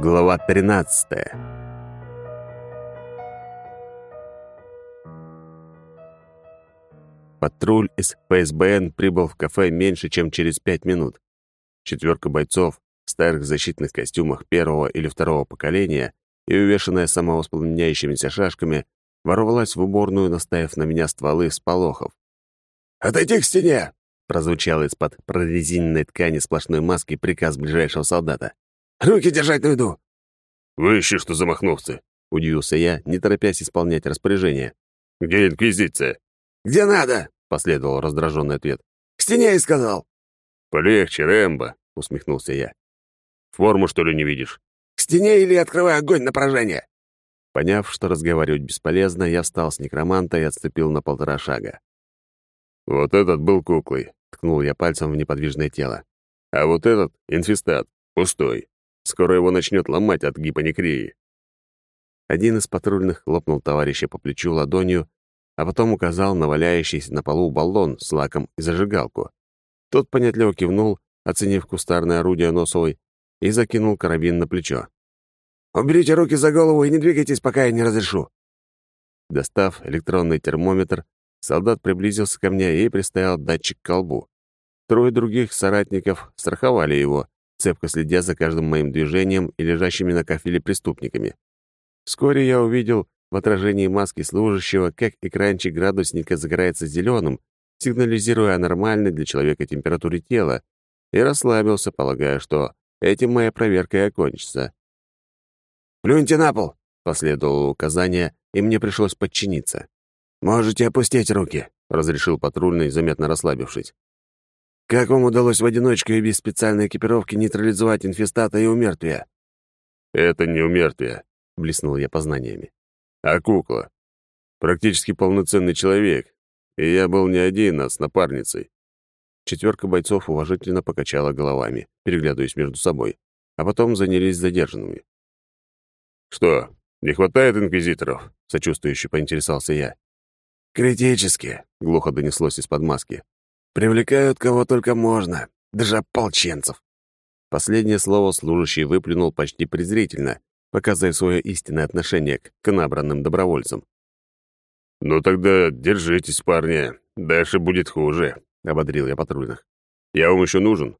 Глава 13. Патруль из ПСБН прибыл в кафе меньше, чем через пять минут. Четверка бойцов в старых защитных костюмах первого или второго поколения и увешанная самовоспламеняющимися шашками ворвалась в уборную, наставив на меня стволы с полохов. «Отойди к стене!» — прозвучал из-под прорезиненной ткани сплошной маски приказ ближайшего солдата. Руки держать на виду!» «Вы еще что замахновцы?» — удивился я, не торопясь исполнять распоряжение. «Где инквизиция?» «Где надо!» — последовал раздраженный ответ. «К стене и сказал!» «Полегче, Рэмбо!» — усмехнулся я. «Форму, что ли, не видишь?» «К стене или открывай огонь на поражение!» Поняв, что разговаривать бесполезно, я встал с некроманта и отступил на полтора шага. «Вот этот был куклой», — ткнул я пальцем в неподвижное тело. «А вот этот — инфестат, пустой. Скоро его начнет ломать от гипонекрии. Один из патрульных хлопнул товарища по плечу ладонью, а потом указал на валяющийся на полу баллон с лаком и зажигалку. Тот понятливо кивнул, оценив кустарное орудие Носовой, и закинул карабин на плечо. «Уберите руки за голову и не двигайтесь, пока я не разрешу». Достав электронный термометр, солдат приблизился ко мне и приставил датчик к колбу. Трое других соратников страховали его, цепко следя за каждым моим движением и лежащими на кафеле преступниками. Вскоре я увидел в отражении маски служащего, как экранчик градусника загорается зеленым, сигнализируя о нормальной для человека температуре тела, и расслабился, полагая, что этим моя проверка и окончится. «Плюньте на пол!» — последовало указание, и мне пришлось подчиниться. «Можете опустить руки», — разрешил патрульный, заметно расслабившись. Как вам удалось в одиночку и без специальной экипировки нейтрализовать инфестата и умертвия?» «Это не умертвие», — блеснул я познаниями. «А кукла. Практически полноценный человек. И я был не один, а с напарницей». Четверка бойцов уважительно покачала головами, переглядываясь между собой, а потом занялись задержанными. «Что, не хватает инквизиторов?» — сочувствующе поинтересовался я. «Критически», — глухо донеслось из-под маски. Привлекают кого только можно, даже ополченцев. Последнее слово служащий выплюнул почти презрительно, показывая свое истинное отношение к набранным добровольцам. «Ну тогда держитесь, парни, дальше будет хуже», — ободрил я патрульных. «Я вам еще нужен?»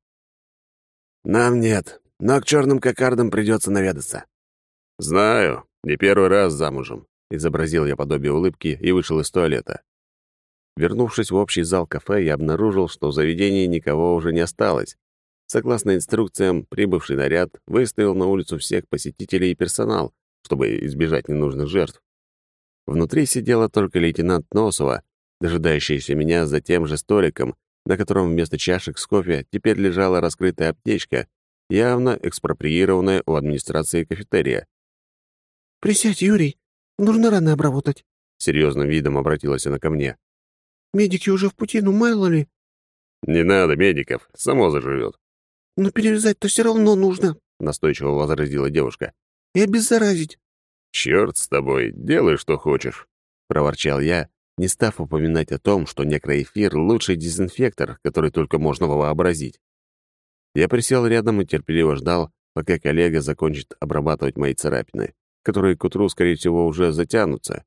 «Нам нет, но к черным кокардам придется наведаться». «Знаю, не первый раз замужем», — изобразил я подобие улыбки и вышел из туалета. Вернувшись в общий зал кафе, я обнаружил, что в заведении никого уже не осталось. Согласно инструкциям, прибывший наряд выставил на улицу всех посетителей и персонал, чтобы избежать ненужных жертв. Внутри сидела только лейтенант Носова, дожидающаяся меня за тем же столиком, на котором вместо чашек с кофе теперь лежала раскрытая аптечка, явно экспроприированная у администрации кафетерия. «Присядь, Юрий, нужно рано обработать», — серьезным видом обратилась она ко мне. Медики уже в пути, ну мало ли». «Не надо медиков, само заживет». «Но перевязать-то все равно нужно», — настойчиво возразила девушка. «И обеззаразить». «Черт с тобой, делай, что хочешь», — проворчал я, не став упоминать о том, что некроэфир — лучший дезинфектор, который только можно вообразить. Я присел рядом и терпеливо ждал, пока коллега закончит обрабатывать мои царапины, которые к утру, скорее всего, уже затянутся.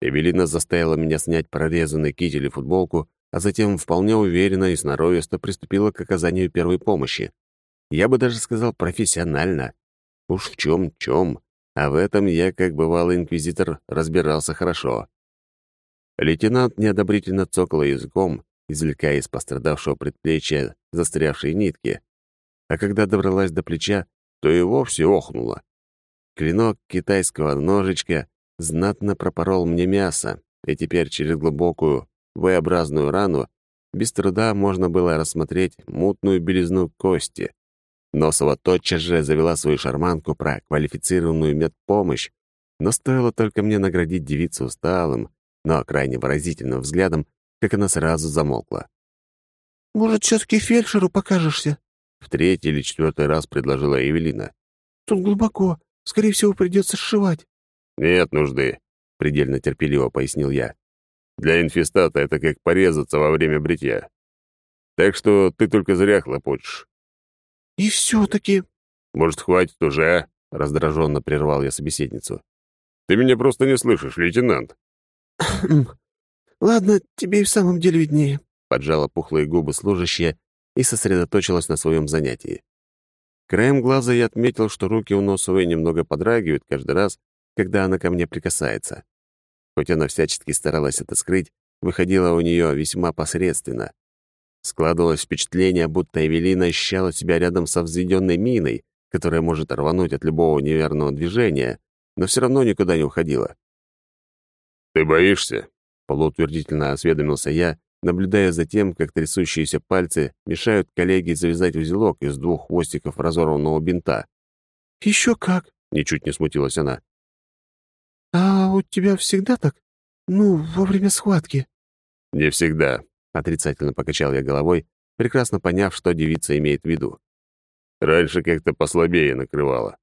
Эвелина заставила меня снять прорезанный китель и футболку, а затем вполне уверенно и сноровисто приступила к оказанию первой помощи. Я бы даже сказал профессионально. Уж в чем-чем, а в этом я, как бывалый инквизитор, разбирался хорошо. Лейтенант неодобрительно цокал языком, извлекая из пострадавшего предплечья застрявшие нитки, а когда добралась до плеча, то и вовсе охнула. Клинок китайского ножичка знатно пропорол мне мясо, и теперь через глубокую V-образную рану без труда можно было рассмотреть мутную белизну кости. Носова тотчас же завела свою шарманку про квалифицированную медпомощь, но стоило только мне наградить девицу усталым, но крайне выразительным взглядом, как она сразу замолкла. «Может, все-таки фельдшеру покажешься?» В третий или четвертый раз предложила Евелина. «Тут глубоко. Скорее всего, придется сшивать». «Нет нужды», — предельно терпеливо пояснил я. «Для инфестата это как порезаться во время бритья. Так что ты только зря хлопочешь». «И все-таки...» «Может, хватит уже, а?» — раздраженно прервал я собеседницу. «Ты меня просто не слышишь, лейтенант». «Ладно, тебе и в самом деле виднее», — поджала пухлые губы служащая и сосредоточилась на своем занятии. Краем глаза я отметил, что руки у Носовой немного подрагивают каждый раз, когда она ко мне прикасается. Хоть она всячески старалась это скрыть, выходило у нее весьма посредственно. Складывалось впечатление, будто Эвелина ощущала себя рядом со взведенной миной, которая может рвануть от любого неверного движения, но все равно никуда не уходила. «Ты боишься?» — полуутвердительно осведомился я, наблюдая за тем, как трясущиеся пальцы мешают коллеге завязать узелок из двух хвостиков разорванного бинта. «Еще как!» — ничуть не смутилась она. «А у тебя всегда так? Ну, во время схватки?» «Не всегда», — отрицательно покачал я головой, прекрасно поняв, что девица имеет в виду. «Раньше как-то послабее накрывало».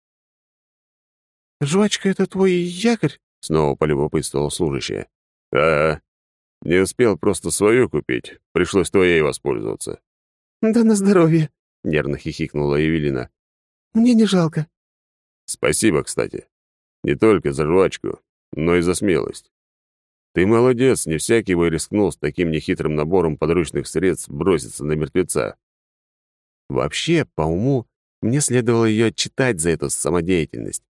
«Жвачка — это твой якорь?» — снова полюбопытствовал служащая. «А, не успел просто свою купить, пришлось твоей воспользоваться». «Да на здоровье», — нервно хихикнула Евелина. «Мне не жалко». «Спасибо, кстати. Не только за жвачку, но и за смелость. Ты молодец, не всякий бы рискнул с таким нехитрым набором подручных средств броситься на мертвеца. Вообще, по уму, мне следовало ее отчитать за эту самодеятельность.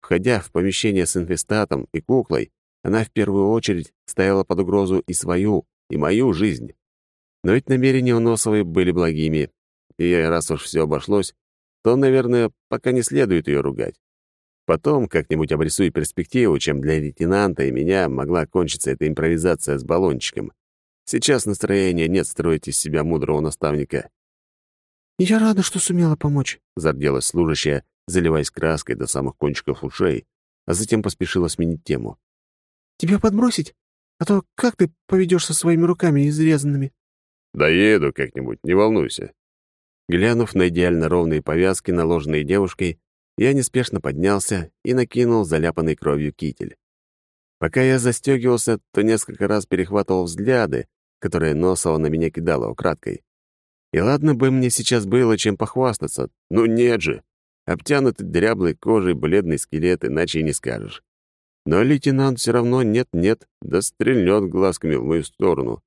Входя в помещение с инфестатом и куклой, она в первую очередь ставила под угрозу и свою, и мою жизнь. Но ведь намерения у Носовой были благими, и раз уж все обошлось, то, наверное, пока не следует ее ругать. Потом как-нибудь обрисую перспективу, чем для лейтенанта и меня могла кончиться эта импровизация с баллончиком. Сейчас настроения нет строить из себя мудрого наставника. «Я рада, что сумела помочь», — зарделась служащая, заливаясь краской до самых кончиков ушей, а затем поспешила сменить тему. «Тебя подбросить? А то как ты поведешь со своими руками изрезанными?» «Доеду как-нибудь, не волнуйся». Глянув на идеально ровные повязки, наложенные девушкой, я неспешно поднялся и накинул заляпанный кровью китель. Пока я застегивался, то несколько раз перехватывал взгляды, которые Носова на меня кидала украдкой. И ладно бы мне сейчас было чем похвастаться, ну нет же. Обтянутый дряблой кожей бледный скелет, иначе и не скажешь. Но лейтенант все равно нет-нет, да стрельнет глазками в мою сторону.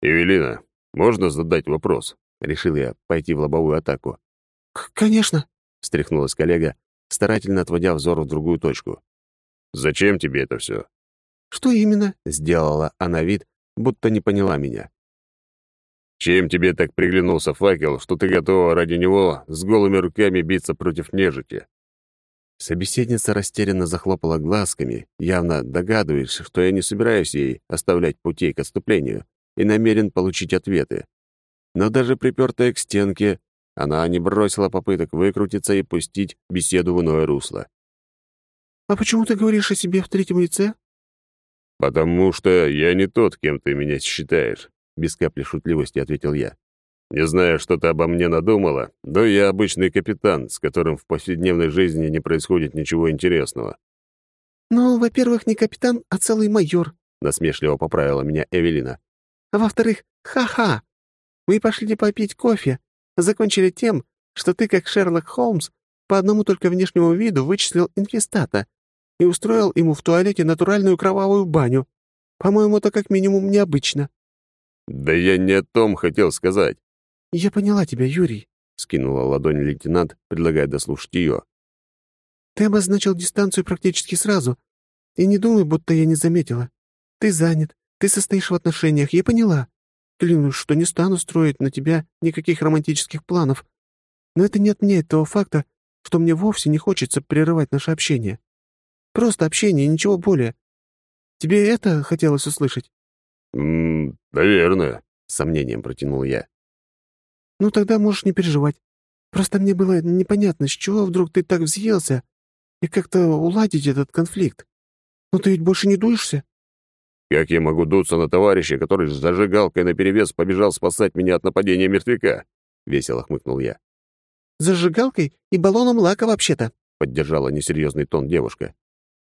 «Эвелина, можно задать вопрос?» — решил я пойти в лобовую атаку. «Конечно», — встряхнулась коллега, старательно отводя взор в другую точку. «Зачем тебе это все? «Что именно?» — сделала она вид, будто не поняла меня. «Чем тебе так приглянулся факел, что ты готова ради него с голыми руками биться против нежити?» Собеседница растерянно захлопала глазками, явно догадываясь, что я не собираюсь ей оставлять путей к отступлению и намерен получить ответы. Но даже припертая к стенке, она не бросила попыток выкрутиться и пустить беседу в иное русло. «А почему ты говоришь о себе в третьем лице?» «Потому что я не тот, кем ты меня считаешь», — без капли шутливости ответил я. «Не знаю, что ты обо мне надумала, но я обычный капитан, с которым в повседневной жизни не происходит ничего интересного». «Ну, во-первых, не капитан, а целый майор», — насмешливо поправила меня Эвелина. «А во-вторых, ха-ха! Мы пошли попить кофе, закончили тем, что ты, как Шерлок Холмс, по одному только внешнему виду вычислил инфестата и устроил ему в туалете натуральную кровавую баню. По-моему, это как минимум необычно». «Да я не о том хотел сказать». «Я поняла тебя, Юрий», — скинула ладонь лейтенант, предлагая дослушать ее. «Ты обозначил дистанцию практически сразу. И не думай, будто я не заметила. Ты занят, ты состоишь в отношениях, я поняла. Клянусь, что не стану строить на тебя никаких романтических планов. Но это не отменяет того факта, что мне вовсе не хочется прерывать наше общение. Просто общение, ничего более. Тебе это хотелось услышать?» «М наверное», — с сомнением протянул я. «Ну, тогда можешь не переживать. Просто мне было непонятно, с чего вдруг ты так взъелся, и как-то уладить этот конфликт. Но ты ведь больше не дуешься?» Как я могу дуться на товарища, который с зажигалкой наперевес побежал спасать меня от нападения мертвяка?» — весело хмыкнул я. «Зажигалкой и баллоном лака вообще-то», — поддержала несерьезный тон девушка.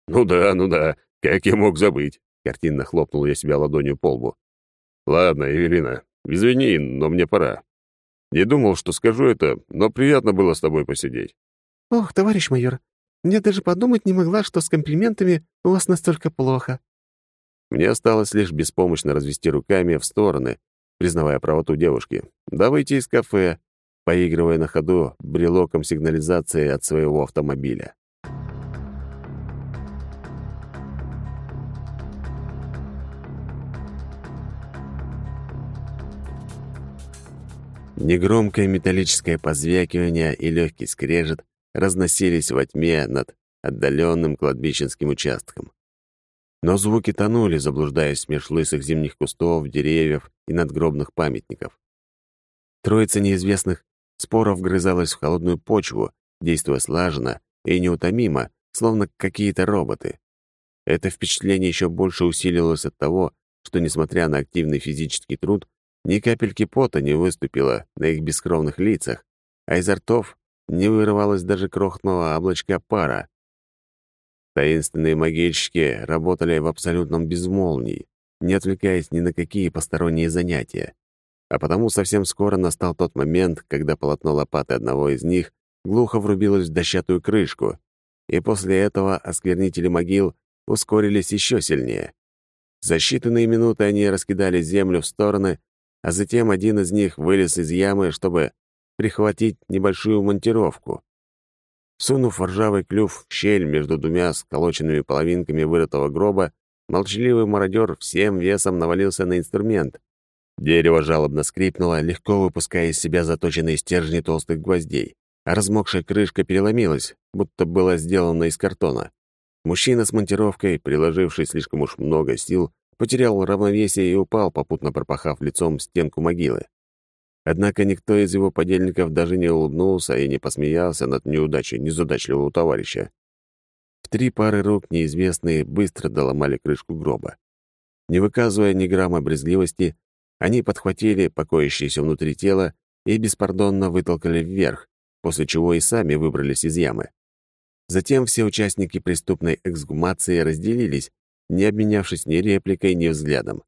«Ну да, ну да, как я мог забыть?» — картинно хлопнул я себя ладонью по лбу. «Ладно, Евелина, извини, но мне пора. Не думал, что скажу это, но приятно было с тобой посидеть». «Ох, товарищ майор, Я даже подумать не могла, что с комплиментами у вас настолько плохо». Мне осталось лишь беспомощно развести руками в стороны, признавая правоту девушки, да выйти из кафе, поигрывая на ходу брелоком сигнализации от своего автомобиля. Негромкое металлическое позвякивание и легкий скрежет разносились во тьме над отдаленным кладбищенским участком. Но звуки тонули, заблуждаясь меж лысых зимних кустов, деревьев и надгробных памятников. Троица неизвестных споро вгрызалась в холодную почву, действуя слаженно и неутомимо, словно какие-то роботы. Это впечатление еще больше усилилось от того, что, несмотря на активный физический труд, ни капельки пота не выступило на их бескровных лицах, а изо ртов не вырывалось даже крохотного облачка пара. Таинственные могильщики работали в абсолютном безмолвии, не отвлекаясь ни на какие посторонние занятия. А потому совсем скоро настал тот момент, когда полотно лопаты одного из них глухо врубилось в дощатую крышку, и после этого осквернители могил ускорились еще сильнее. За считанные минуты они раскидали землю в стороны, а затем один из них вылез из ямы, чтобы прихватить небольшую монтировку. Сунув ржавый клюв в щель между двумя сколоченными половинками вырытого гроба, молчаливый мародер всем весом навалился на инструмент. Дерево жалобно скрипнуло, легко выпуская из себя заточенные стержни толстых гвоздей, а размокшая крышка переломилась, будто была сделана из картона. Мужчина с монтировкой, приложивший слишком уж много сил, потерял равновесие и упал, попутно пропахав лицом стенку могилы. Однако никто из его подельников даже не улыбнулся и не посмеялся над неудачей незадачливого товарища. В три пары рук неизвестные быстро доломали крышку гроба. Не выказывая ни грамма брезгливости, они подхватили покоящееся внутри тело и беспардонно вытолкали вверх, после чего и сами выбрались из ямы. Затем все участники преступной эксгумации разделились, не обменявшись ни репликой, ни взглядом.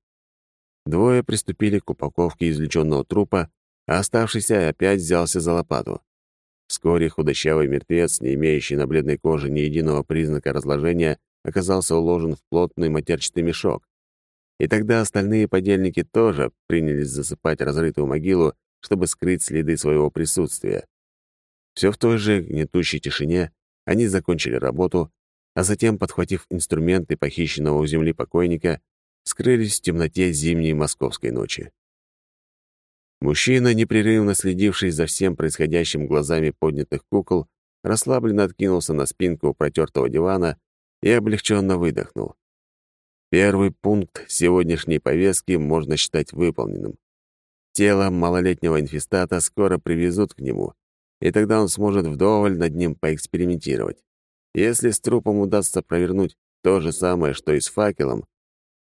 Двое приступили к упаковке извлеченного трупа, а оставшийся опять взялся за лопату. Вскоре худощавый мертвец, не имеющий на бледной коже ни единого признака разложения, оказался уложен в плотный матерчатый мешок. И тогда остальные подельники тоже принялись засыпать разрытую могилу, чтобы скрыть следы своего присутствия. Все в той же гнетущей тишине они закончили работу, а затем, подхватив инструменты похищенного у земли покойника, скрылись в темноте зимней московской ночи. Мужчина, непрерывно следивший за всем происходящим глазами поднятых кукол, расслабленно откинулся на спинку протертого дивана и облегченно выдохнул. Первый пункт сегодняшней повестки можно считать выполненным. Тело малолетнего инфестата скоро привезут к нему, и тогда он сможет вдоволь над ним поэкспериментировать. Если с трупом удастся провернуть то же самое, что и с факелом,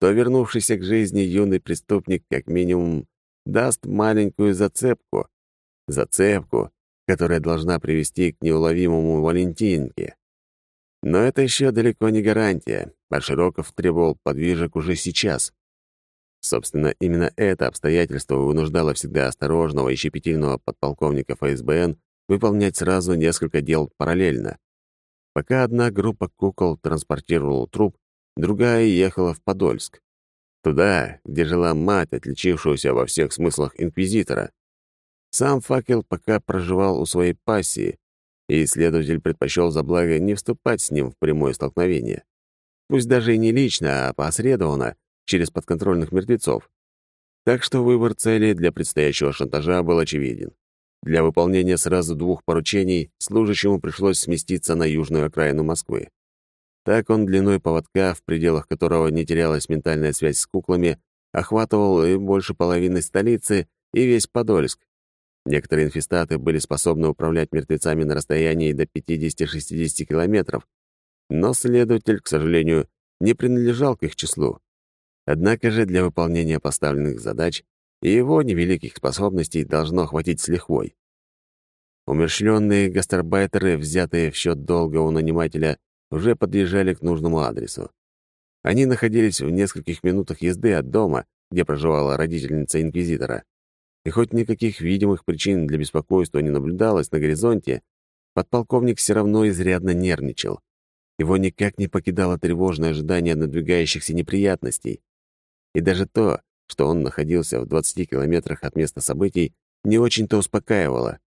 то вернувшийся к жизни юный преступник как минимум даст маленькую зацепку. Зацепку, которая должна привести к неуловимому Валентинке. Но это еще далеко не гарантия, а требовал подвижек уже сейчас. Собственно, именно это обстоятельство вынуждало всегда осторожного и щепетильного подполковника ФСБН выполнять сразу несколько дел параллельно. Пока одна группа кукол транспортировала труп, другая ехала в Подольск. Туда, где жила мать, отличившегося во всех смыслах инквизитора. Сам факел пока проживал у своей пассии, и исследователь предпочел за благо не вступать с ним в прямое столкновение. Пусть даже и не лично, а посредованно, через подконтрольных мертвецов. Так что выбор цели для предстоящего шантажа был очевиден. Для выполнения сразу двух поручений служащему пришлось сместиться на южную окраину Москвы. Так он длиной поводка, в пределах которого не терялась ментальная связь с куклами, охватывал и больше половины столицы, и весь Подольск. Некоторые инфестаты были способны управлять мертвецами на расстоянии до 50-60 километров, но следователь, к сожалению, не принадлежал к их числу. Однако же для выполнения поставленных задач и его невеликих способностей должно хватить с лихвой. Умерщвленные гастарбайтеры, взятые в счет долга у нанимателя, уже подъезжали к нужному адресу. Они находились в нескольких минутах езды от дома, где проживала родительница инквизитора. И хоть никаких видимых причин для беспокойства не наблюдалось на горизонте, подполковник все равно изрядно нервничал. Его никак не покидало тревожное ожидание надвигающихся неприятностей. И даже то, что он находился в 20 километрах от места событий, не очень-то успокаивало.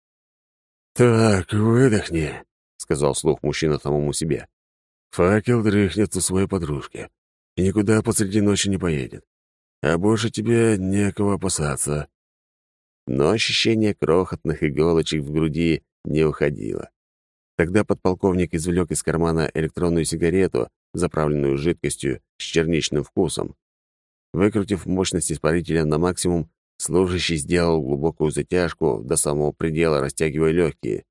«Так, выдохни», — сказал слух мужчина самому себе. «Факел дрыхнет у своей подружки и никуда посреди ночи не поедет. А больше тебе некого опасаться». Но ощущение крохотных иголочек в груди не уходило. Тогда подполковник извлек из кармана электронную сигарету, заправленную жидкостью с черничным вкусом. Выкрутив мощность испарителя на максимум, служащий сделал глубокую затяжку до самого предела, растягивая легкие.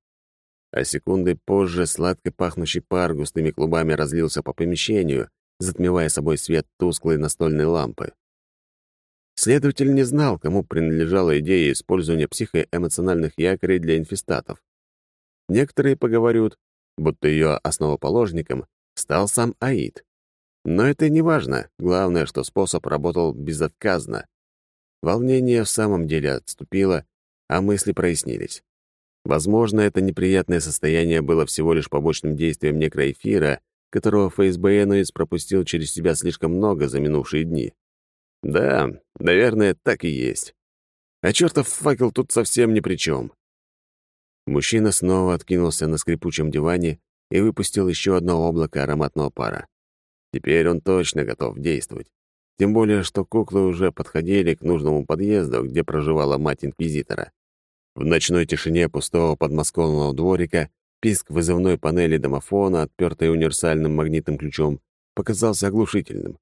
А секунды позже сладко пахнущий пар густыми клубами разлился по помещению, затмевая собой свет тусклой настольной лампы. Следователь не знал, кому принадлежала идея использования психоэмоциональных якорей для инфестатов. Некоторые поговорят, будто ее основоположником стал сам Аид. Но это не важно, главное, что способ работал безотказно. Волнение в самом деле отступило, а мысли прояснились. Возможно, это неприятное состояние было всего лишь побочным действием некроэфира, которого ФСБНуец пропустил через себя слишком много за минувшие дни. Да, наверное, так и есть. А чертов факел тут совсем ни при чем. Мужчина снова откинулся на скрипучем диване и выпустил еще одно облако ароматного пара. Теперь он точно готов действовать. Тем более, что куклы уже подходили к нужному подъезду, где проживала мать Инквизитора. В ночной тишине пустого подмосковного дворика писк вызывной панели домофона, отпертой универсальным магнитным ключом, показался оглушительным.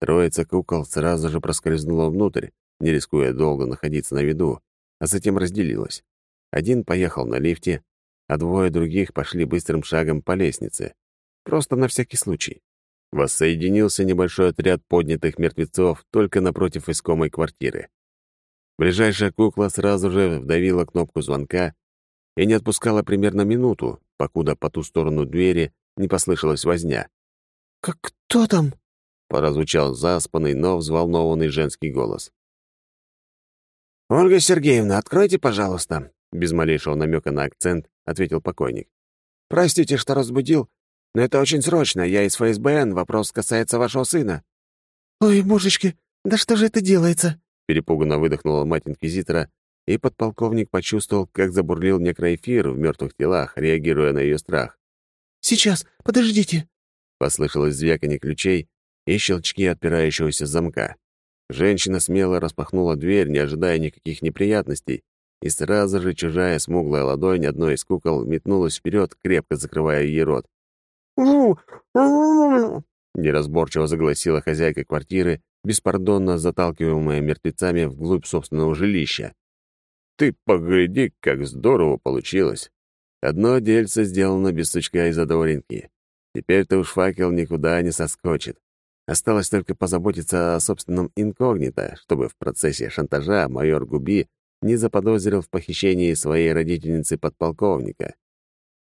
Троица кукол сразу же проскользнула внутрь, не рискуя долго находиться на виду, а затем разделилась. Один поехал на лифте, а двое других пошли быстрым шагом по лестнице. Просто на всякий случай. Воссоединился небольшой отряд поднятых мертвецов только напротив искомой квартиры. Ближайшая кукла сразу же вдавила кнопку звонка и не отпускала примерно минуту, покуда по ту сторону двери не послышалась возня. «Как кто там?» прозвучал заспанный, но взволнованный женский голос. «Ольга Сергеевна, откройте, пожалуйста», — без малейшего намека на акцент ответил покойник. «Простите, что разбудил, но это очень срочно. Я из ФСБН, вопрос касается вашего сына». «Ой, божечки, да что же это делается?» Перепуганно выдохнула мать инквизитора, и подполковник почувствовал, как забурлил некроэфир в мертвых телах, реагируя на ее страх. «Сейчас, подождите!» Послышалось звяканье ключей, и щелчки отпирающегося замка. Женщина смело распахнула дверь, не ожидая никаких неприятностей, и сразу же чужая смуглая ладонь одной из кукол метнулась вперед, крепко закрывая ей рот. Неразборчиво загласила хозяйка квартиры, беспардонно заталкиваемая мертвецами вглубь собственного жилища. «Ты погляди, как здорово получилось! Одно дельце сделано без сучка и задоринки. Теперь-то уж факел никуда не соскочит. Осталось только позаботиться о собственном инкогнито, чтобы в процессе шантажа майор Губи не заподозрил в похищении своей родительницы подполковника.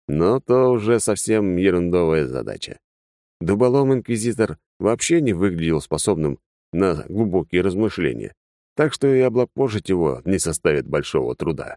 Но то уже совсем ерундовая задача. Дуболом-инквизитор вообще не выглядел способным на глубокие размышления, так что и облапошить его не составит большого труда.